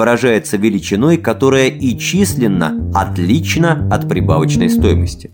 выражается величиной, которая и численно отлична от прибавочной стоимости.